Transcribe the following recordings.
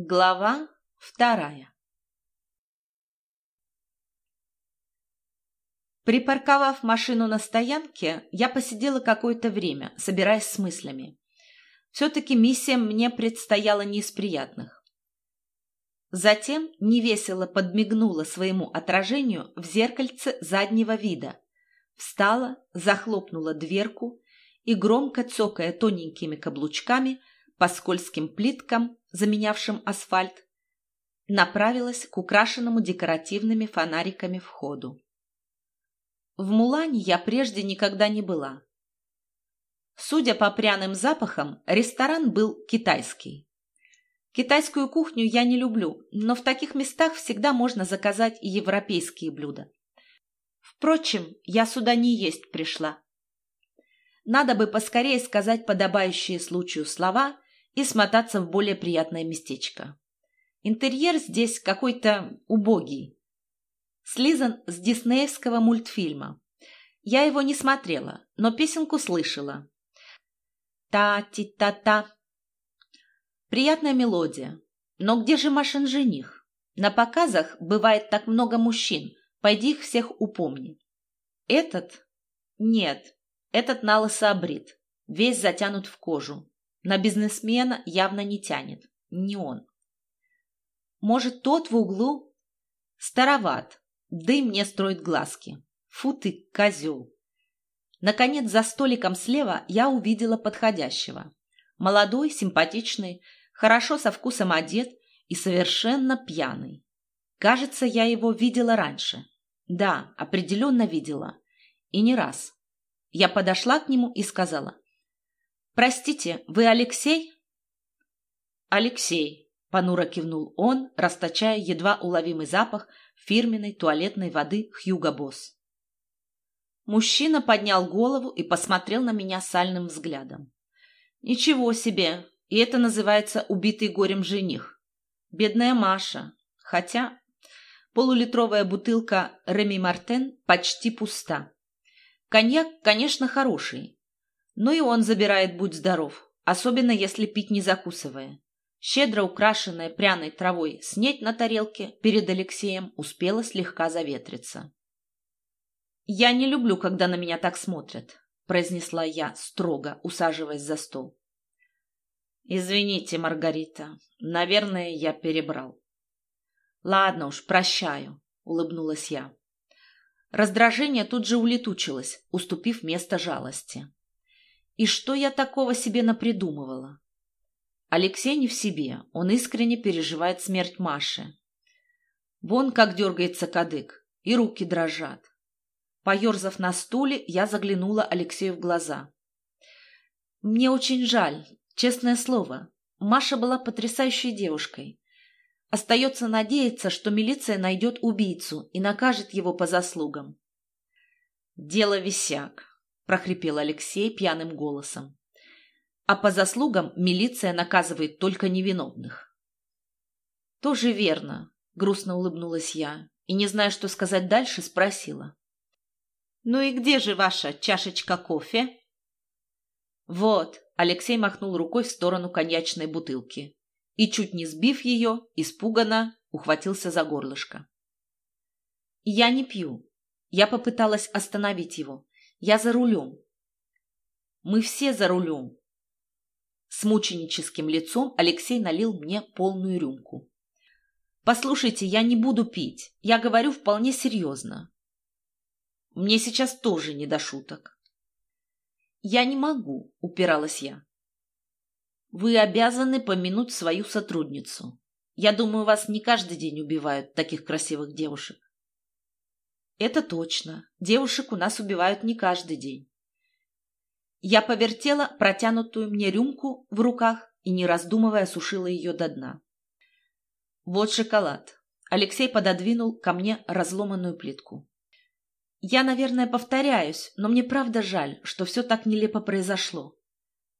Глава вторая Припарковав машину на стоянке, я посидела какое-то время, собираясь с мыслями. Все-таки миссия мне предстояла не из приятных. Затем невесело подмигнула своему отражению в зеркальце заднего вида. Встала, захлопнула дверку и, громко цокая тоненькими каблучками по скользким плиткам, заменявшим асфальт, направилась к украшенному декоративными фонариками входу. В Мулане я прежде никогда не была. Судя по пряным запахам, ресторан был китайский. Китайскую кухню я не люблю, но в таких местах всегда можно заказать европейские блюда. Впрочем, я сюда не есть пришла. Надо бы поскорее сказать подобающие случаю слова и смотаться в более приятное местечко. Интерьер здесь какой-то убогий. Слизан с диснеевского мультфильма. Я его не смотрела, но песенку слышала. Та-ти-та-та. Приятная мелодия. Но где же Машин жених? На показах бывает так много мужчин. Пойди их всех упомни. Этот? Нет, этот налысо обрит, весь затянут в кожу. На бизнесмена явно не тянет. Не он. Может, тот в углу? Староват. Дым мне строит глазки. Фу ты, козел. Наконец, за столиком слева я увидела подходящего. Молодой, симпатичный, хорошо со вкусом одет и совершенно пьяный. Кажется, я его видела раньше. Да, определенно видела. И не раз. Я подошла к нему и сказала. «Простите, вы Алексей?» «Алексей», — понуро кивнул он, расточая едва уловимый запах фирменной туалетной воды «Хьюго Босс». Мужчина поднял голову и посмотрел на меня сальным взглядом. «Ничего себе! И это называется убитый горем жених. Бедная Маша. Хотя полулитровая бутылка Реми Мартен почти пуста. Коньяк, конечно, хороший. Но и он забирает «Будь здоров», особенно если пить не закусывая. Щедро украшенная пряной травой снеть на тарелке перед Алексеем успела слегка заветриться. «Я не люблю, когда на меня так смотрят», — произнесла я строго, усаживаясь за стол. «Извините, Маргарита, наверное, я перебрал». «Ладно уж, прощаю», — улыбнулась я. Раздражение тут же улетучилось, уступив место жалости. И что я такого себе напридумывала? Алексей не в себе, он искренне переживает смерть Маши. Вон как дергается кадык, и руки дрожат. Поерзав на стуле, я заглянула Алексею в глаза. «Мне очень жаль, честное слово. Маша была потрясающей девушкой. Остается надеяться, что милиция найдет убийцу и накажет его по заслугам. «Дело висяк», — прохрипел Алексей пьяным голосом. «А по заслугам милиция наказывает только невиновных». «Тоже верно», — грустно улыбнулась я и, не зная, что сказать дальше, спросила. «Ну и где же ваша чашечка кофе?» «Вот», — Алексей махнул рукой в сторону коньячной бутылки и, чуть не сбив ее, испуганно ухватился за горлышко. «Я не пью. Я попыталась остановить его. Я за рулем. Мы все за рулем». С мученическим лицом Алексей налил мне полную рюмку. «Послушайте, я не буду пить. Я говорю вполне серьезно. Мне сейчас тоже не до шуток». «Я не могу», — упиралась я. Вы обязаны помянуть свою сотрудницу. Я думаю, вас не каждый день убивают, таких красивых девушек. Это точно. Девушек у нас убивают не каждый день. Я повертела протянутую мне рюмку в руках и, не раздумывая, сушила ее до дна. Вот шоколад. Алексей пододвинул ко мне разломанную плитку. Я, наверное, повторяюсь, но мне правда жаль, что все так нелепо произошло.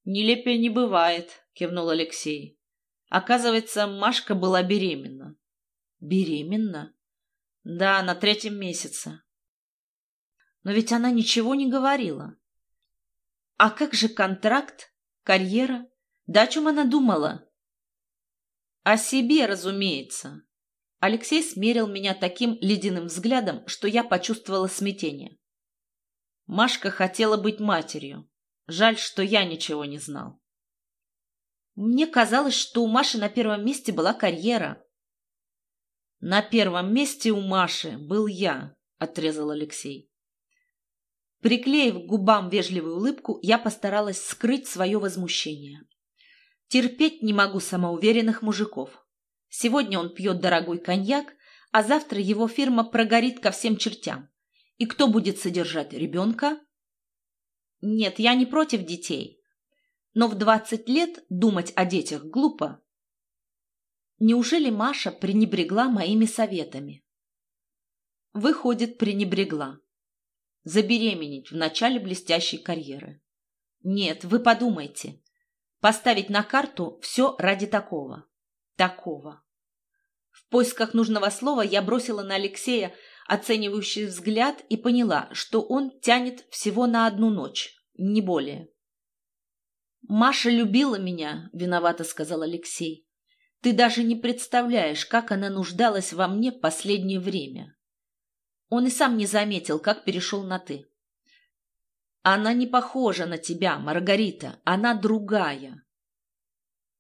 «Нелепее не бывает», — кивнул Алексей. «Оказывается, Машка была беременна». «Беременна?» «Да, на третьем месяце». «Но ведь она ничего не говорила». «А как же контракт, карьера? Да о чем она думала?» О себе, разумеется. Алексей смерил меня таким ледяным взглядом, что я почувствовала смятение. Машка хотела быть матерью. Жаль, что я ничего не знал. Мне казалось, что у Маши на первом месте была карьера. На первом месте у Маши был я, отрезал Алексей. Приклеив к губам вежливую улыбку, я постаралась скрыть свое возмущение. Терпеть не могу самоуверенных мужиков. Сегодня он пьет дорогой коньяк, а завтра его фирма прогорит ко всем чертям. И кто будет содержать ребенка? Нет, я не против детей. Но в двадцать лет думать о детях глупо. Неужели Маша пренебрегла моими советами? Выходит, пренебрегла. Забеременеть в начале блестящей карьеры. Нет, вы подумайте. Поставить на карту все ради такого. Такого. В поисках нужного слова я бросила на Алексея оценивающий взгляд и поняла, что он тянет всего на одну ночь, не более. «Маша любила меня», — виновато сказал Алексей. «Ты даже не представляешь, как она нуждалась во мне последнее время». Он и сам не заметил, как перешел на «ты». «Она не похожа на тебя, Маргарита, она другая».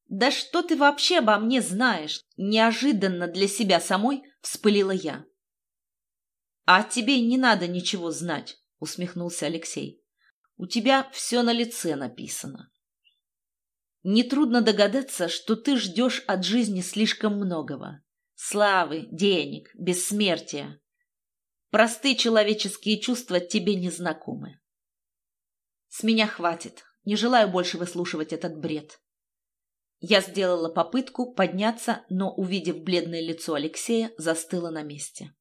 «Да что ты вообще обо мне знаешь?» Неожиданно для себя самой вспылила я. «А тебе не надо ничего знать», — усмехнулся Алексей. «У тебя все на лице написано». Нетрудно догадаться, что ты ждешь от жизни слишком многого. Славы, денег, бессмертия. Простые человеческие чувства тебе не знакомы. С меня хватит. Не желаю больше выслушивать этот бред. Я сделала попытку подняться, но, увидев бледное лицо Алексея, застыла на месте.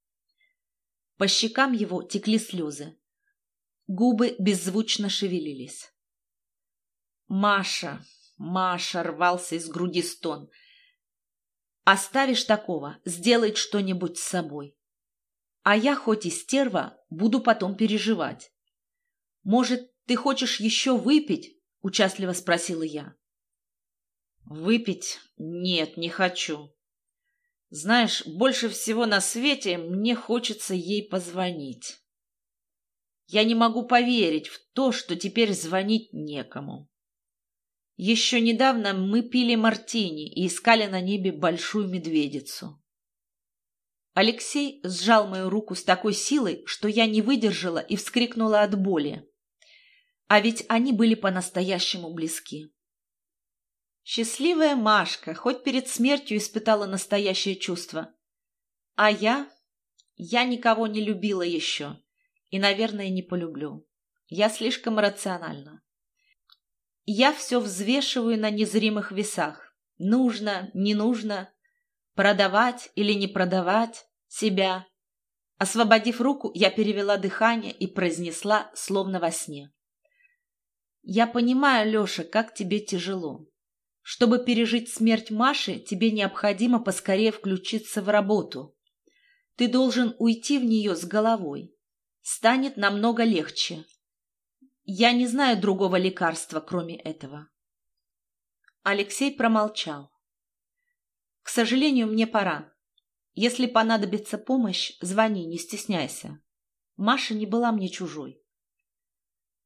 По щекам его текли слезы. Губы беззвучно шевелились. «Маша! Маша!» — рвался из груди стон. «Оставишь такого, сделай что-нибудь с собой. А я, хоть и стерва, буду потом переживать. Может, ты хочешь еще выпить?» — участливо спросила я. Выпить? Нет, не хочу. Знаешь, больше всего на свете мне хочется ей позвонить. Я не могу поверить в то, что теперь звонить некому. Еще недавно мы пили мартини и искали на небе большую медведицу. Алексей сжал мою руку с такой силой, что я не выдержала и вскрикнула от боли. А ведь они были по-настоящему близки. Счастливая Машка хоть перед смертью испытала настоящее чувство. А я? Я никого не любила еще. И, наверное, не полюблю. Я слишком рациональна. Я все взвешиваю на незримых весах. Нужно, не нужно. Продавать или не продавать себя. Освободив руку, я перевела дыхание и произнесла, словно во сне. «Я понимаю, Леша, как тебе тяжело. Чтобы пережить смерть Маши, тебе необходимо поскорее включиться в работу. Ты должен уйти в нее с головой. Станет намного легче. Я не знаю другого лекарства, кроме этого. Алексей промолчал. К сожалению, мне пора. Если понадобится помощь, звони, не стесняйся. Маша не была мне чужой.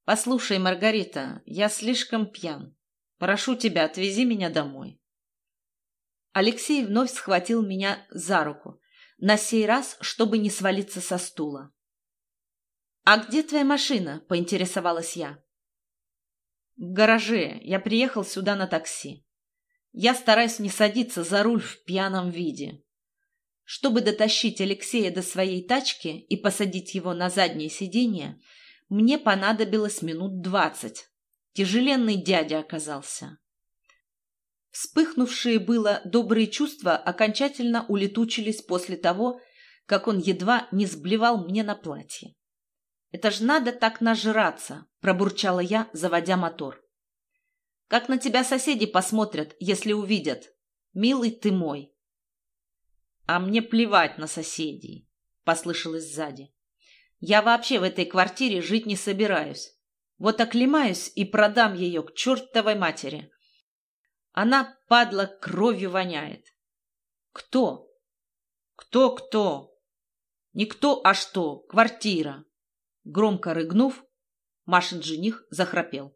Послушай, Маргарита, я слишком пьян. Прошу тебя, отвези меня домой. Алексей вновь схватил меня за руку, на сей раз, чтобы не свалиться со стула. «А где твоя машина?» – поинтересовалась я. «В гараже. Я приехал сюда на такси. Я стараюсь не садиться за руль в пьяном виде. Чтобы дотащить Алексея до своей тачки и посадить его на заднее сиденье, мне понадобилось минут двадцать, Тяжеленный дядя оказался. Вспыхнувшие было добрые чувства окончательно улетучились после того, как он едва не сблевал мне на платье. «Это ж надо так нажраться!» – пробурчала я, заводя мотор. «Как на тебя соседи посмотрят, если увидят? Милый ты мой!» «А мне плевать на соседей!» – послышалось сзади. «Я вообще в этой квартире жить не собираюсь. Вот оклемаюсь и продам ее к чертовой матери. Она, падла, кровью воняет. Кто? Кто-кто? Никто, а что? Квартира. Громко рыгнув, Машин жених захрапел.